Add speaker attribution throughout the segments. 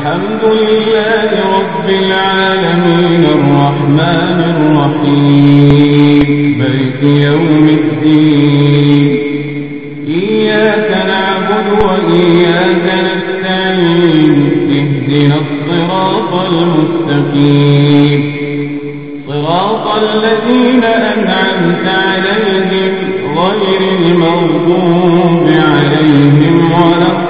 Speaker 1: الحمد لله رب العالمين الرحمن الرحيم. ملك يوم الدين. إياك نعبد وإياك نستعين. اهدنا الصراط المستقيم. صراط الذين أنعمت عليهم غير المغضوب عليهم ولا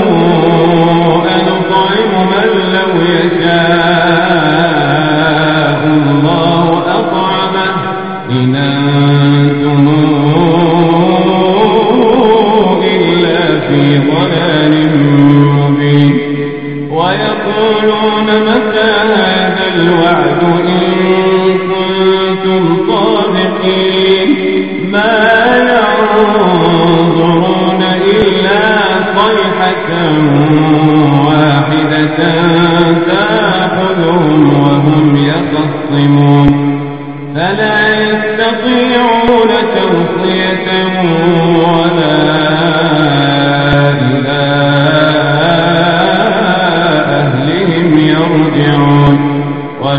Speaker 1: ضلال مبين ويقولون متى هذا الوعد إن كنتم صادقين ما ينظرون إلا صيحة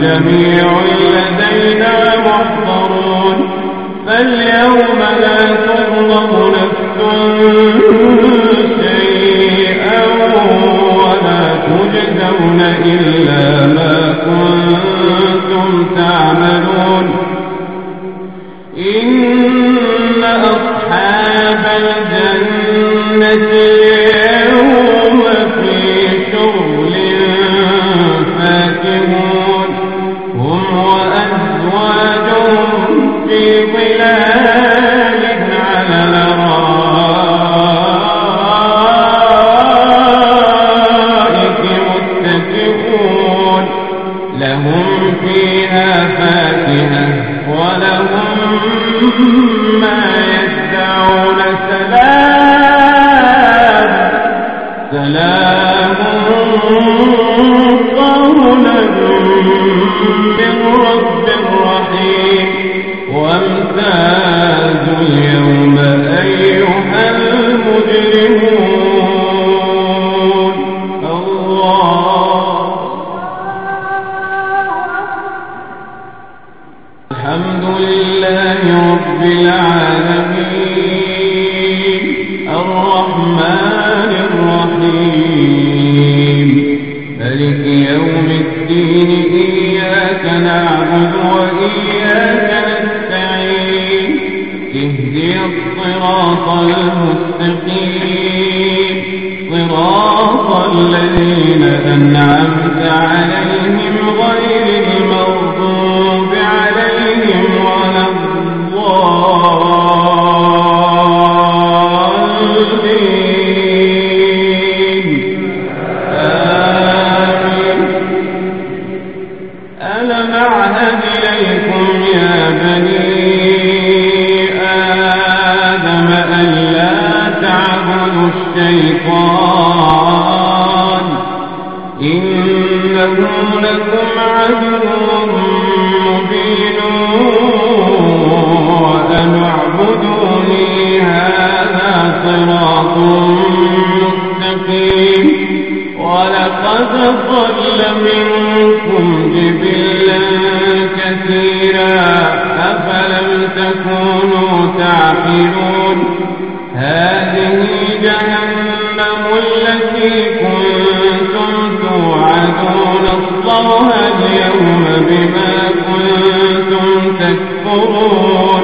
Speaker 1: جميع لدينا لهم فيها فاكهة ولهم ما يدعون سلام. سلام. الحمد لله رب العالمين. الرحمن الرحيم. ملك يوم الدين إياك نعبد وإياك نستعين. اهدي الصراط المستقيم. صراط الذين أنعمت عليهم. جهنم التي كنتم توعدون. اصلوها اليوم بما كنتم تكفرون.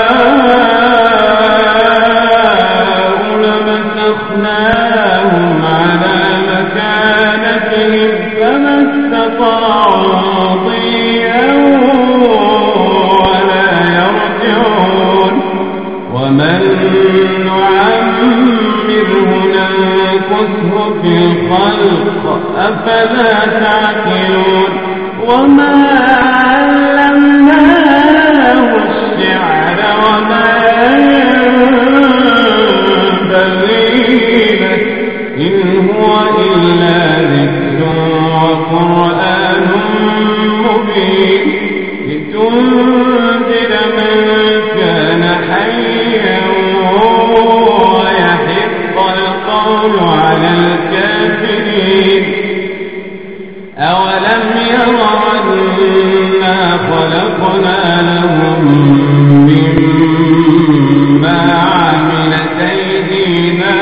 Speaker 1: ومن نعمره ننكسه في الخلق أفلا تعقلون وما أيدينا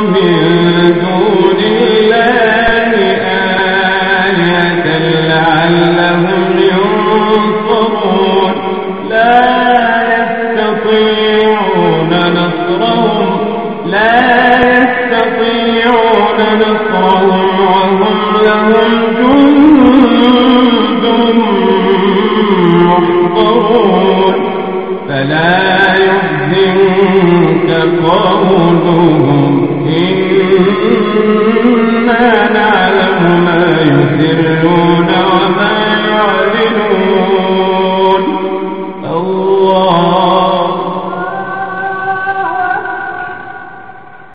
Speaker 1: من دون الله لعلهم ينصرون. لا يستطيعون نصرهم لا يستطيعون نصرهم وهم لهم جند محضرون. فلا يحزنك قولهم